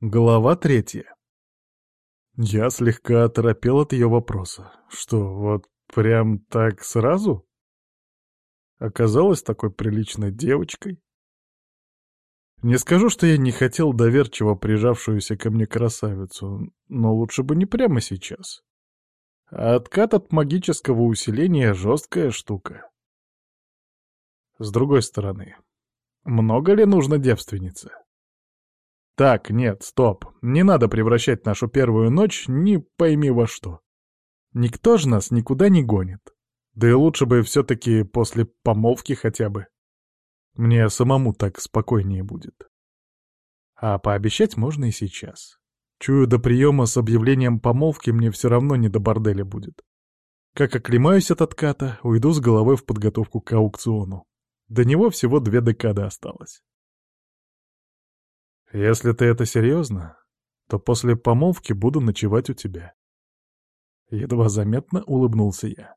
Глава третья. Я слегка оторопел от ее вопроса. Что, вот прям так сразу? Оказалась такой приличной девочкой? Не скажу, что я не хотел доверчиво прижавшуюся ко мне красавицу, но лучше бы не прямо сейчас. А откат от магического усиления — жесткая штука. С другой стороны, много ли нужно девственнице? Так, нет, стоп. Не надо превращать нашу первую ночь не пойми во что. Никто же нас никуда не гонит. Да и лучше бы все-таки после помолвки хотя бы. Мне самому так спокойнее будет. А пообещать можно и сейчас. Чую, до приема с объявлением помолвки мне все равно не до борделя будет. Как оклемаюсь от отката, уйду с головой в подготовку к аукциону. До него всего две декады осталось. Если ты это серьезно, то после помолвки буду ночевать у тебя. Едва заметно улыбнулся я.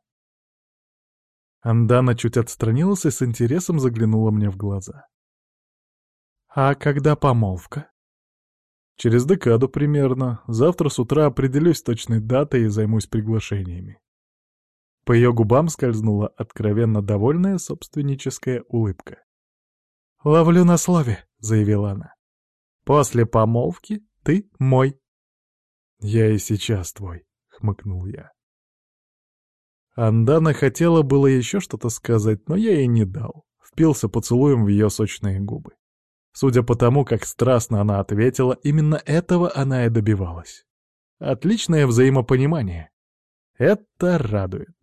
Андана чуть отстранилась и с интересом заглянула мне в глаза. «А когда помолвка?» «Через декаду примерно. Завтра с утра определюсь точной датой и займусь приглашениями». По ее губам скользнула откровенно довольная собственническая улыбка. «Ловлю на слове», — заявила она. После помолвки ты мой. Я и сейчас твой, хмыкнул я. Андана хотела было еще что-то сказать, но я ей не дал. Впился поцелуем в ее сочные губы. Судя по тому, как страстно она ответила, именно этого она и добивалась. Отличное взаимопонимание. Это радует.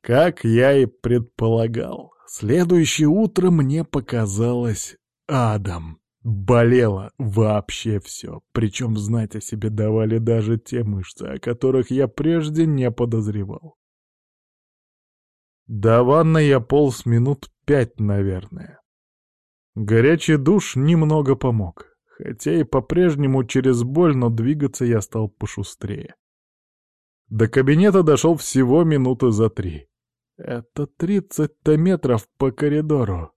Как я и предполагал, Следующее утро мне показалось адом. Болело вообще все, причем знать о себе давали даже те мышцы, о которых я прежде не подозревал. До ванны я полз минут пять, наверное. Горячий душ немного помог, хотя и по-прежнему через боль, но двигаться я стал пошустрее. До кабинета дошел всего минуты за три. Это тридцать-то метров по коридору.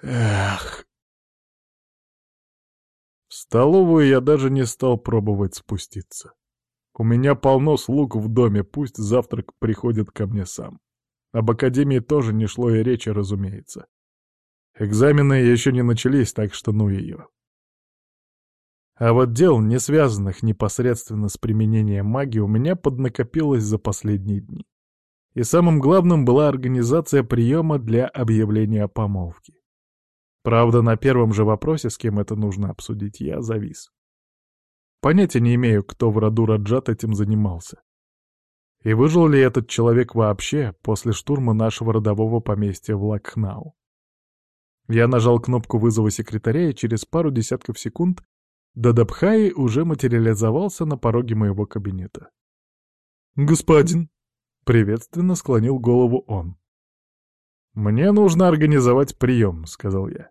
Эх. В столовую я даже не стал пробовать спуститься. У меня полно слуг в доме, пусть завтрак приходит ко мне сам. Об академии тоже не шло и речи, разумеется. Экзамены еще не начались, так что ну ее. А вот дел, не связанных непосредственно с применением магии, у меня поднакопилось за последние дни. И самым главным была организация приема для объявления помолвки. Правда, на первом же вопросе, с кем это нужно обсудить, я завис. Понятия не имею, кто в роду Раджат этим занимался. И выжил ли этот человек вообще после штурма нашего родового поместья в Лакхнау. Я нажал кнопку вызова секретаря, и через пару десятков секунд Дадабхай уже материализовался на пороге моего кабинета. «Господин», Приветственно склонил голову он. «Мне нужно организовать прием», — сказал я.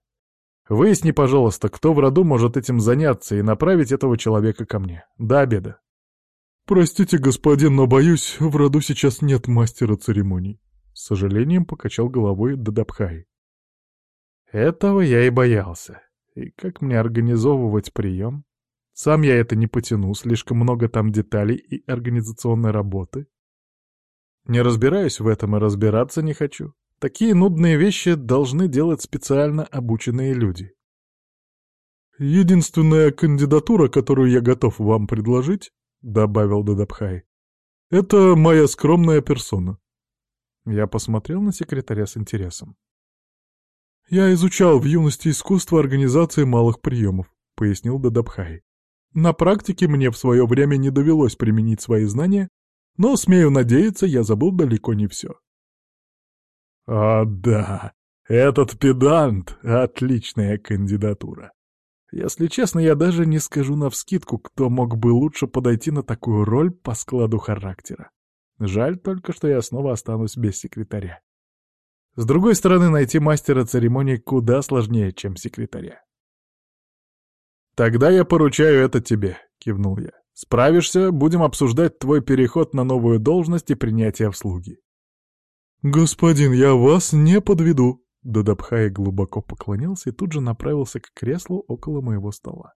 «Выясни, пожалуйста, кто в роду может этим заняться и направить этого человека ко мне. До обеда». «Простите, господин, но, боюсь, в роду сейчас нет мастера церемоний», — с сожалением покачал головой Дадабхай. Этого я и боялся. И как мне организовывать прием? Сам я это не потяну, слишком много там деталей и организационной работы. Не разбираюсь в этом и разбираться не хочу. Такие нудные вещи должны делать специально обученные люди. «Единственная кандидатура, которую я готов вам предложить», — добавил Дадабхай, — «это моя скромная персона». Я посмотрел на секретаря с интересом. «Я изучал в юности искусство организации малых приемов», — пояснил Дадабхай. «На практике мне в свое время не довелось применить свои знания, но, смею надеяться, я забыл далеко не все. О, да, этот педант — отличная кандидатура. Если честно, я даже не скажу навскидку, кто мог бы лучше подойти на такую роль по складу характера. Жаль только, что я снова останусь без секретаря. С другой стороны, найти мастера церемонии куда сложнее, чем секретаря. «Тогда я поручаю это тебе», — кивнул я. Справишься, будем обсуждать твой переход на новую должность и принятие в слуги. «Господин, я вас не подведу», Дадабхай глубоко поклонился и тут же направился к креслу около моего стола.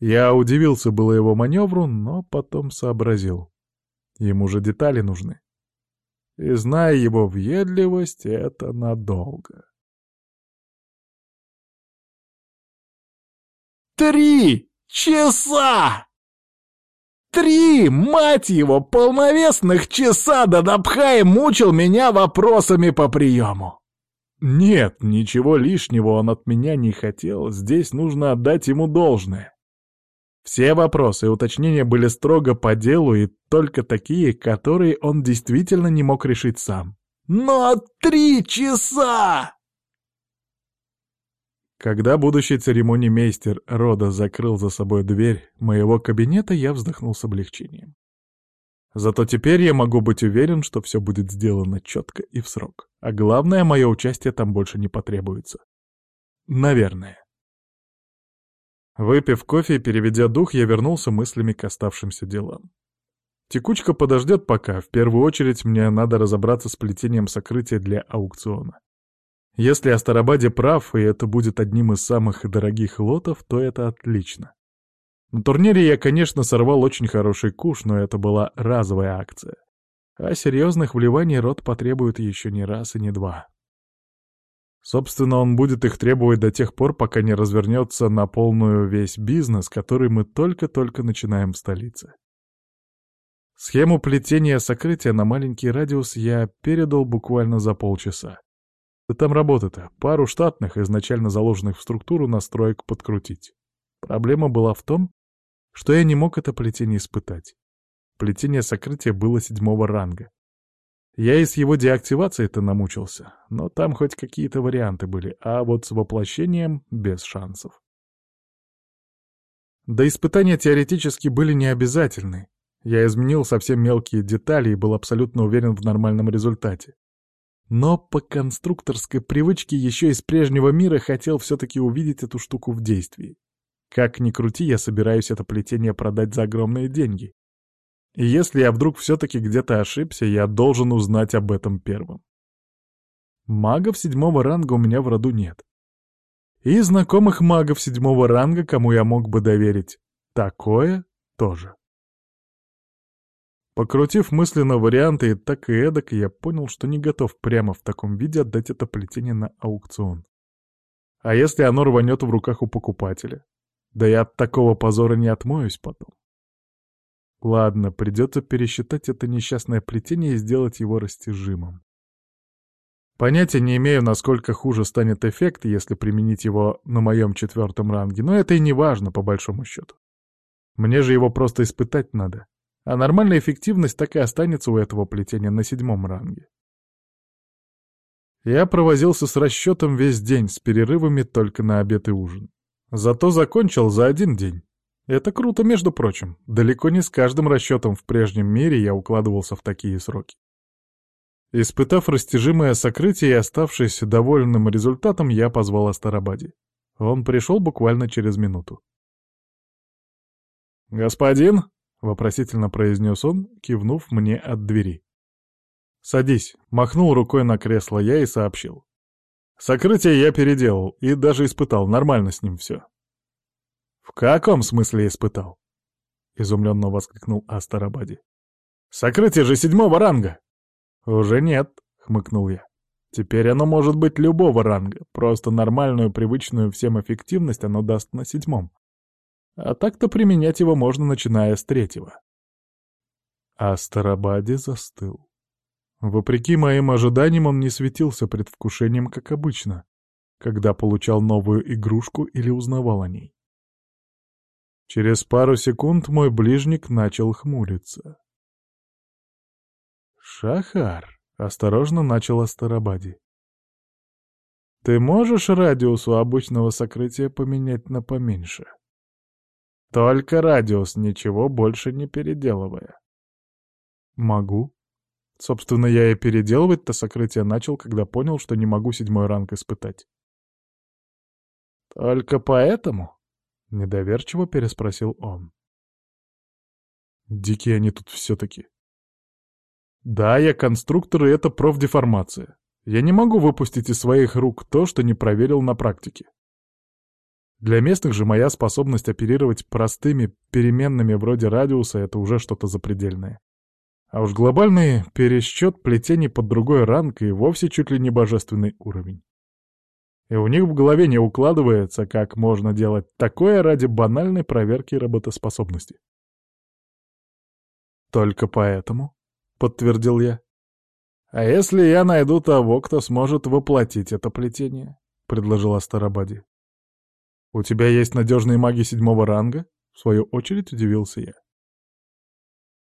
Я удивился было его маневру, но потом сообразил. Ему же детали нужны. И, зная его въедливость, это надолго. «Три часа!» Три, мать его, полновесных часа Дадабхай мучил меня вопросами по приему. Нет, ничего лишнего он от меня не хотел, здесь нужно отдать ему должное. Все вопросы и уточнения были строго по делу и только такие, которые он действительно не мог решить сам. «Но три часа!» Когда будущий церемонимейстер рода закрыл за собой дверь моего кабинета, я вздохнул с облегчением. Зато теперь я могу быть уверен, что все будет сделано четко и в срок. А главное, мое участие там больше не потребуется. Наверное. Выпив кофе и переведя дух, я вернулся мыслями к оставшимся делам. Текучка подождет пока, в первую очередь мне надо разобраться с плетением сокрытия для аукциона. Если Астарабаде прав, и это будет одним из самых дорогих лотов, то это отлично. На турнире я, конечно, сорвал очень хороший куш, но это была разовая акция. А серьезных вливаний рот потребует еще не раз и не два. Собственно, он будет их требовать до тех пор, пока не развернется на полную весь бизнес, который мы только-только начинаем в столице. Схему плетения сокрытия на маленький радиус я передал буквально за полчаса. Да там работа-то, пару штатных, изначально заложенных в структуру, настроек подкрутить. Проблема была в том, что я не мог это плетение испытать. Плетение сокрытия было седьмого ранга. Я и с его деактивацией-то намучился, но там хоть какие-то варианты были, а вот с воплощением без шансов. Да испытания теоретически были не обязательны. Я изменил совсем мелкие детали и был абсолютно уверен в нормальном результате. Но по конструкторской привычке еще из прежнего мира хотел все-таки увидеть эту штуку в действии. Как ни крути, я собираюсь это плетение продать за огромные деньги. И если я вдруг все-таки где-то ошибся, я должен узнать об этом первым. Магов седьмого ранга у меня в роду нет. И знакомых магов седьмого ранга, кому я мог бы доверить, такое тоже. Покрутив мысленно варианты и так и эдак, я понял, что не готов прямо в таком виде отдать это плетение на аукцион. А если оно рванет в руках у покупателя? Да я от такого позора не отмоюсь потом. Ладно, придется пересчитать это несчастное плетение и сделать его растяжимым. Понятия не имею, насколько хуже станет эффект, если применить его на моем четвертом ранге, но это и не важно, по большому счету. Мне же его просто испытать надо. А нормальная эффективность так и останется у этого плетения на седьмом ранге. Я провозился с расчетом весь день, с перерывами только на обед и ужин. Зато закончил за один день. Это круто, между прочим. Далеко не с каждым расчетом в прежнем мире я укладывался в такие сроки. Испытав растяжимое сокрытие и оставшись довольным результатом, я позвал Астарабаде. Он пришел буквально через минуту. «Господин?» Вопросительно произнес он, кивнув мне от двери. «Садись», — махнул рукой на кресло я и сообщил. «Сокрытие я переделал и даже испытал, нормально с ним все». «В каком смысле испытал?» — изумленно воскликнул Астарабади. «Сокрытие же седьмого ранга!» «Уже нет», — хмыкнул я. «Теперь оно может быть любого ранга, просто нормальную, привычную всем эффективность оно даст на седьмом. А так-то применять его можно, начиная с третьего. А застыл. Вопреки моим ожиданиям, он не светился предвкушением, как обычно, когда получал новую игрушку или узнавал о ней. Через пару секунд мой ближник начал хмуриться. «Шахар», — осторожно начал Астарабади. «Ты можешь радиус у обычного сокрытия поменять на поменьше?» Только радиус, ничего больше не переделывая. Могу. Собственно, я и переделывать-то сокрытие начал, когда понял, что не могу седьмой ранг испытать. Только поэтому? Недоверчиво переспросил он. Дикие они тут все-таки. Да, я конструктор, и это профдеформация. Я не могу выпустить из своих рук то, что не проверил на практике. Для местных же моя способность оперировать простыми переменными вроде радиуса — это уже что-то запредельное. А уж глобальный пересчет плетений под другой ранг и вовсе чуть ли не божественный уровень. И у них в голове не укладывается, как можно делать такое ради банальной проверки работоспособности. «Только поэтому», — подтвердил я. «А если я найду того, кто сможет воплотить это плетение?» — предложила Старабади. «У тебя есть надежные маги седьмого ранга?» — в свою очередь удивился я.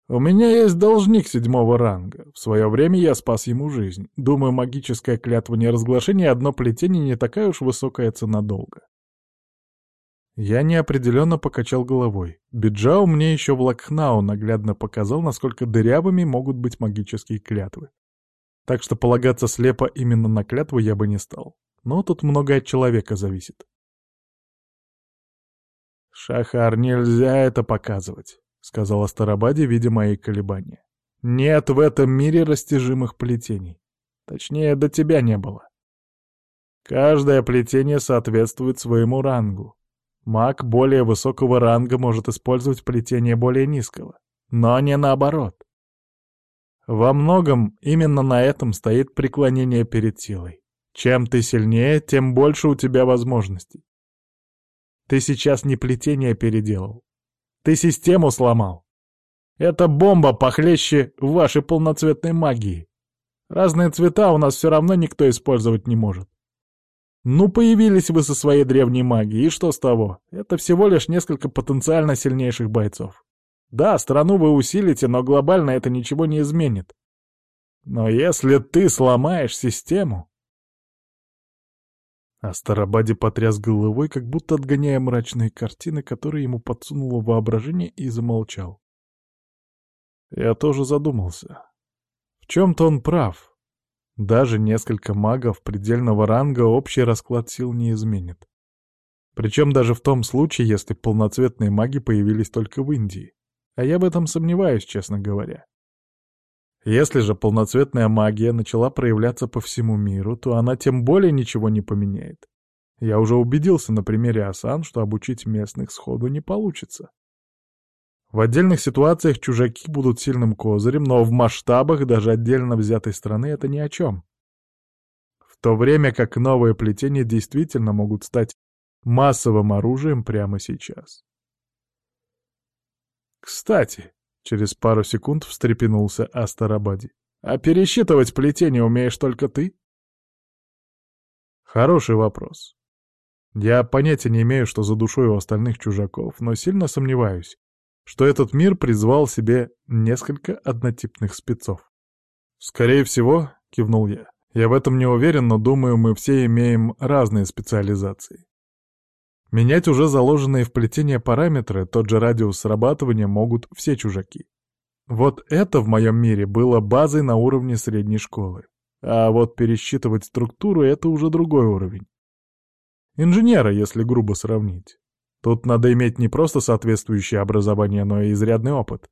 «У меня есть должник седьмого ранга. В свое время я спас ему жизнь. Думаю, магическая клятва неразглашения и одно плетение не такая уж высокая цена долга». Я неопределенно покачал головой. Биджау мне еще в Лакхнау наглядно показал, насколько дырявыми могут быть магические клятвы. Так что полагаться слепо именно на клятву я бы не стал. Но тут многое от человека зависит. «Шахар, нельзя это показывать», — сказала Старабаде, видя мои колебания. «Нет в этом мире растяжимых плетений. Точнее, до тебя не было. Каждое плетение соответствует своему рангу. Маг более высокого ранга может использовать плетение более низкого, но не наоборот. Во многом именно на этом стоит преклонение перед силой. Чем ты сильнее, тем больше у тебя возможностей. Ты сейчас не плетение переделал. Ты систему сломал. Это бомба похлеще вашей полноцветной магии. Разные цвета у нас все равно никто использовать не может. Ну, появились вы со своей древней магией, и что с того? Это всего лишь несколько потенциально сильнейших бойцов. Да, страну вы усилите, но глобально это ничего не изменит. Но если ты сломаешь систему, Астарабаде потряс головой, как будто отгоняя мрачные картины, которые ему подсунуло воображение, и замолчал. Я тоже задумался. В чем-то он прав. Даже несколько магов предельного ранга общий расклад сил не изменит. Причем даже в том случае, если полноцветные маги появились только в Индии. А я в этом сомневаюсь, честно говоря. Если же полноцветная магия начала проявляться по всему миру, то она тем более ничего не поменяет. Я уже убедился на примере Асан, что обучить местных сходу не получится. В отдельных ситуациях чужаки будут сильным козырем, но в масштабах даже отдельно взятой страны это ни о чем. В то время как новые плетения действительно могут стать массовым оружием прямо сейчас. Кстати, Через пару секунд встрепенулся Астарабади. «А пересчитывать плетение умеешь только ты?» Хороший вопрос. Я понятия не имею, что за душой у остальных чужаков, но сильно сомневаюсь, что этот мир призвал себе несколько однотипных спецов. «Скорее всего», — кивнул я, — «я в этом не уверен, но думаю, мы все имеем разные специализации. Менять уже заложенные в плетение параметры, тот же радиус срабатывания могут все чужаки. Вот это в моем мире было базой на уровне средней школы. А вот пересчитывать структуру — это уже другой уровень. Инженера, если грубо сравнить. Тут надо иметь не просто соответствующее образование, но и изрядный опыт.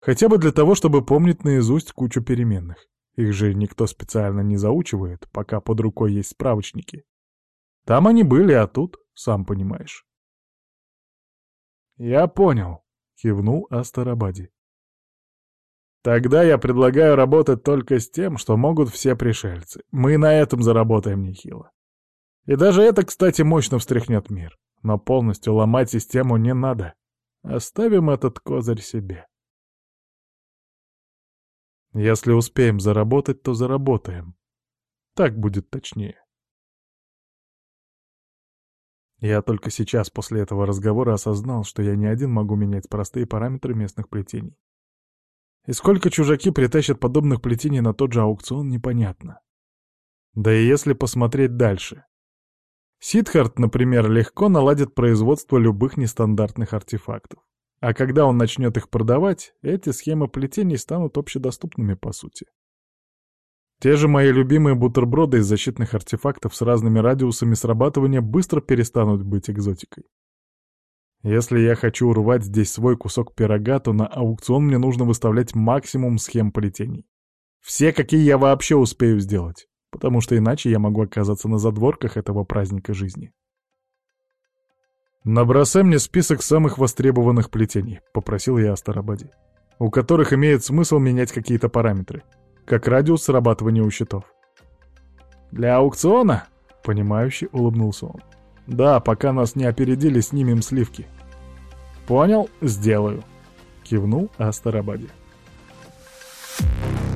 Хотя бы для того, чтобы помнить наизусть кучу переменных. Их же никто специально не заучивает, пока под рукой есть справочники. Там они были, а тут сам понимаешь. «Я понял», — кивнул Астарабади. «Тогда я предлагаю работать только с тем, что могут все пришельцы. Мы на этом заработаем нехило. И даже это, кстати, мощно встряхнет мир. Но полностью ломать систему не надо. Оставим этот козырь себе. Если успеем заработать, то заработаем. Так будет точнее. Я только сейчас после этого разговора осознал, что я не один могу менять простые параметры местных плетений. И сколько чужаки притащат подобных плетений на тот же аукцион, непонятно. Да и если посмотреть дальше. Сидхарт, например, легко наладит производство любых нестандартных артефактов. А когда он начнет их продавать, эти схемы плетений станут общедоступными по сути. Те же мои любимые бутерброды из защитных артефактов с разными радиусами срабатывания быстро перестанут быть экзотикой. Если я хочу урвать здесь свой кусок пирога, то на аукцион мне нужно выставлять максимум схем плетений. Все, какие я вообще успею сделать. потому что иначе я могу оказаться на задворках этого праздника жизни. «Набросай мне список самых востребованных плетений», — попросил я Астарабаде, «у которых имеет смысл менять какие-то параметры, как радиус срабатывания у счетов. «Для аукциона?» — понимающе улыбнулся он. «Да, пока нас не опередили, снимем сливки». «Понял, сделаю», — кивнул Астарабаде. Thank